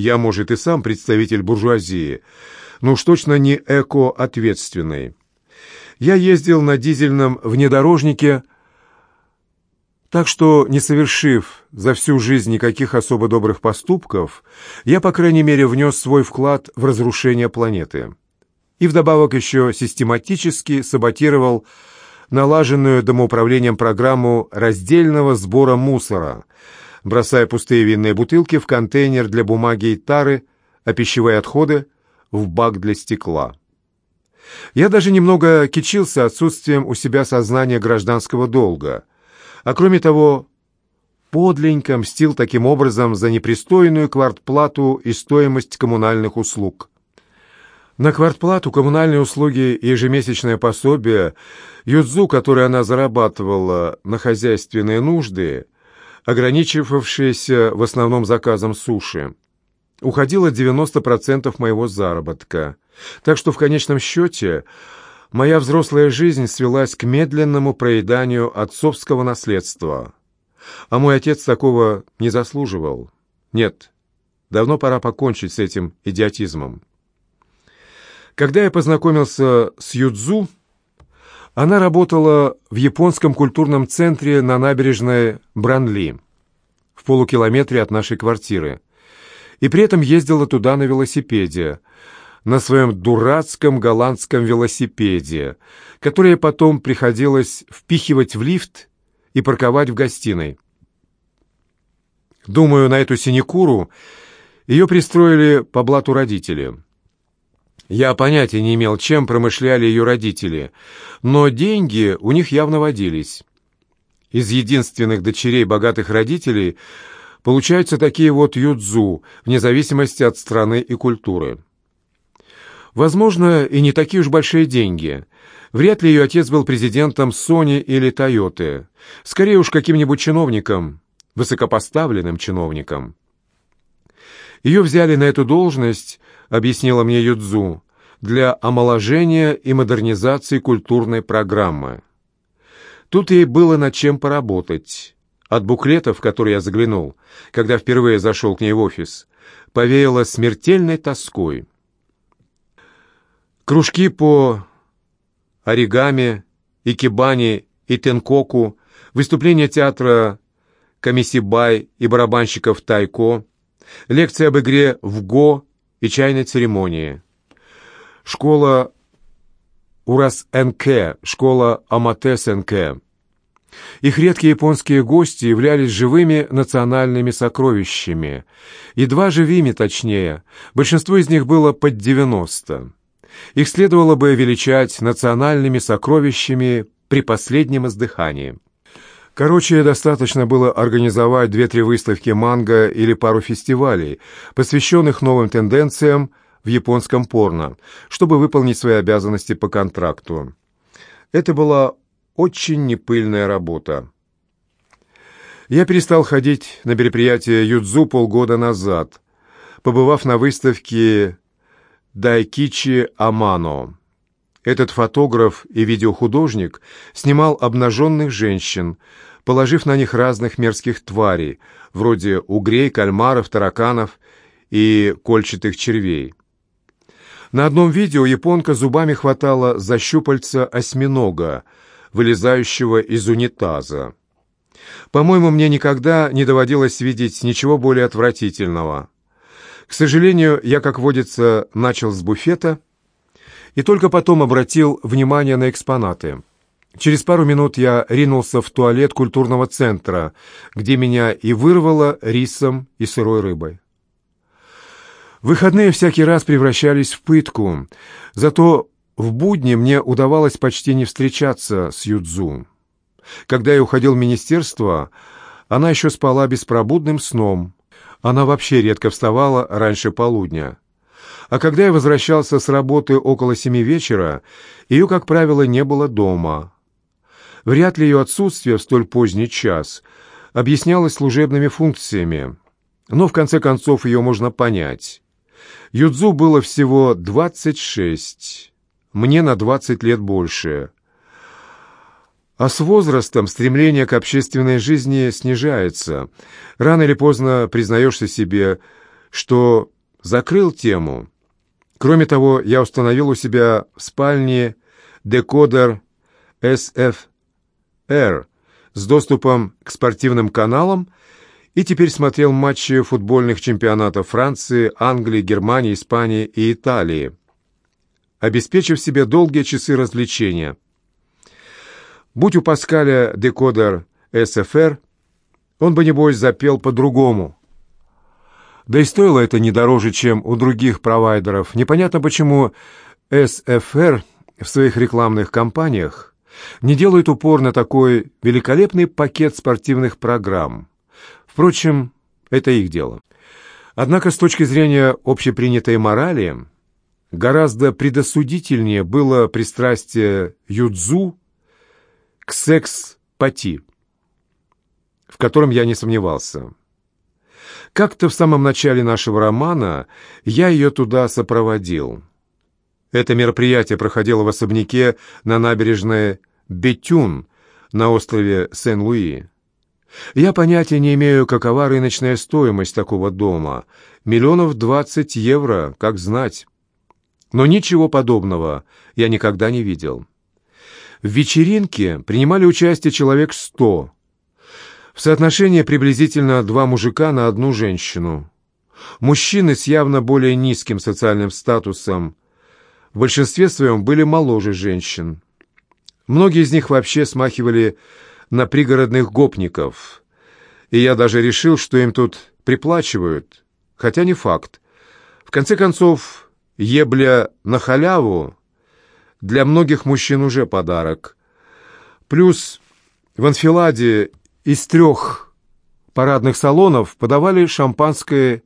Я, может, и сам представитель буржуазии, но уж точно не эко-ответственный. Я ездил на дизельном внедорожнике, так что, не совершив за всю жизнь никаких особо добрых поступков, я, по крайней мере, внес свой вклад в разрушение планеты. И вдобавок еще систематически саботировал налаженную домоуправлением программу раздельного сбора мусора, бросая пустые винные бутылки в контейнер для бумаги и тары, а пищевые отходы — в бак для стекла. Я даже немного кичился отсутствием у себя сознания гражданского долга, а кроме того, подленько мстил таким образом за непристойную квартплату и стоимость коммунальных услуг. На квартплату, коммунальные услуги и ежемесячное пособие юдзу, которое она зарабатывала на хозяйственные нужды, ограничивавшиеся в основном заказом суши, уходило 90% моего заработка. Так что в конечном счете моя взрослая жизнь свелась к медленному проеданию отцовского наследства. А мой отец такого не заслуживал. Нет, давно пора покончить с этим идиотизмом. Когда я познакомился с Юдзу, она работала в японском культурном центре на набережной Бранли, в полукилометре от нашей квартиры, и при этом ездила туда на велосипеде, на своем дурацком голландском велосипеде, который потом приходилось впихивать в лифт и парковать в гостиной. Думаю, на эту синекуру ее пристроили по блату родители – я понятия не имел, чем промышляли ее родители, но деньги у них явно водились. Из единственных дочерей богатых родителей получаются такие вот юдзу, вне зависимости от страны и культуры. Возможно, и не такие уж большие деньги. Вряд ли ее отец был президентом Sony или Toyota. Скорее уж каким-нибудь чиновником, высокопоставленным чиновником. Ее взяли на эту должность объяснила мне Юдзу, для омоложения и модернизации культурной программы. Тут ей было над чем поработать. От буклетов, в которые я заглянул, когда впервые зашел к ней в офис, повеяло смертельной тоской. Кружки по оригами, икебани и тенкоку, выступления театра Камисибай и барабанщиков Тайко, лекция об игре в го и чайной церемонии. Школа Урас-НК, школа Аматес-НК. Их редкие японские гости являлись живыми национальными сокровищами. Едва живыми, точнее. Большинство из них было под 90. Их следовало бы величать национальными сокровищами при последнем издыхании. Короче, достаточно было организовать две-три выставки манго или пару фестивалей, посвященных новым тенденциям в японском порно, чтобы выполнить свои обязанности по контракту. Это была очень непыльная работа. Я перестал ходить на мероприятие Юдзу полгода назад, побывав на выставке Дайкичи Амано. Этот фотограф и видеохудожник снимал обнаженных женщин, положив на них разных мерзких тварей, вроде угрей, кальмаров, тараканов и кольчатых червей. На одном видео японка зубами хватала за щупальца осьминога, вылезающего из унитаза. По-моему, мне никогда не доводилось видеть ничего более отвратительного. К сожалению, я, как водится, начал с буфета — и только потом обратил внимание на экспонаты. Через пару минут я ринулся в туалет культурного центра, где меня и вырвало рисом и сырой рыбой. Выходные всякий раз превращались в пытку, зато в будни мне удавалось почти не встречаться с Юдзу. Когда я уходил в министерство, она еще спала беспробудным сном. Она вообще редко вставала раньше полудня. А когда я возвращался с работы около семи вечера, ее, как правило, не было дома. Вряд ли ее отсутствие в столь поздний час объяснялось служебными функциями, но в конце концов ее можно понять. Юдзу было всего 26, мне на 20 лет больше. А с возрастом стремление к общественной жизни снижается. Рано или поздно признаешься себе, что закрыл тему. Кроме того, я установил у себя в спальне декодер SFR с доступом к спортивным каналам и теперь смотрел матчи футбольных чемпионатов Франции, Англии, Германии, Испании и Италии, обеспечив себе долгие часы развлечения. Будь у Паскаля декодер СФР, он бы, небось, запел по-другому. Да и стоило это не дороже, чем у других провайдеров. Непонятно, почему СФР в своих рекламных кампаниях не делает упор на такой великолепный пакет спортивных программ. Впрочем, это их дело. Однако с точки зрения общепринятой морали гораздо предосудительнее было пристрастие Юдзу к секс-пати, в котором я не сомневался. Как-то в самом начале нашего романа я ее туда сопроводил. Это мероприятие проходило в особняке на набережной Бетюн на острове Сен-Луи. Я понятия не имею, какова рыночная стоимость такого дома. Миллионов двадцать евро, как знать. Но ничего подобного я никогда не видел. В вечеринке принимали участие человек сто. В соотношении приблизительно два мужика на одну женщину. Мужчины с явно более низким социальным статусом в большинстве своем были моложе женщин. Многие из них вообще смахивали на пригородных гопников, и я даже решил, что им тут приплачивают, хотя не факт. В конце концов, ебля на халяву для многих мужчин уже подарок. Плюс в анфиладе из трех парадных салонов подавали шампанское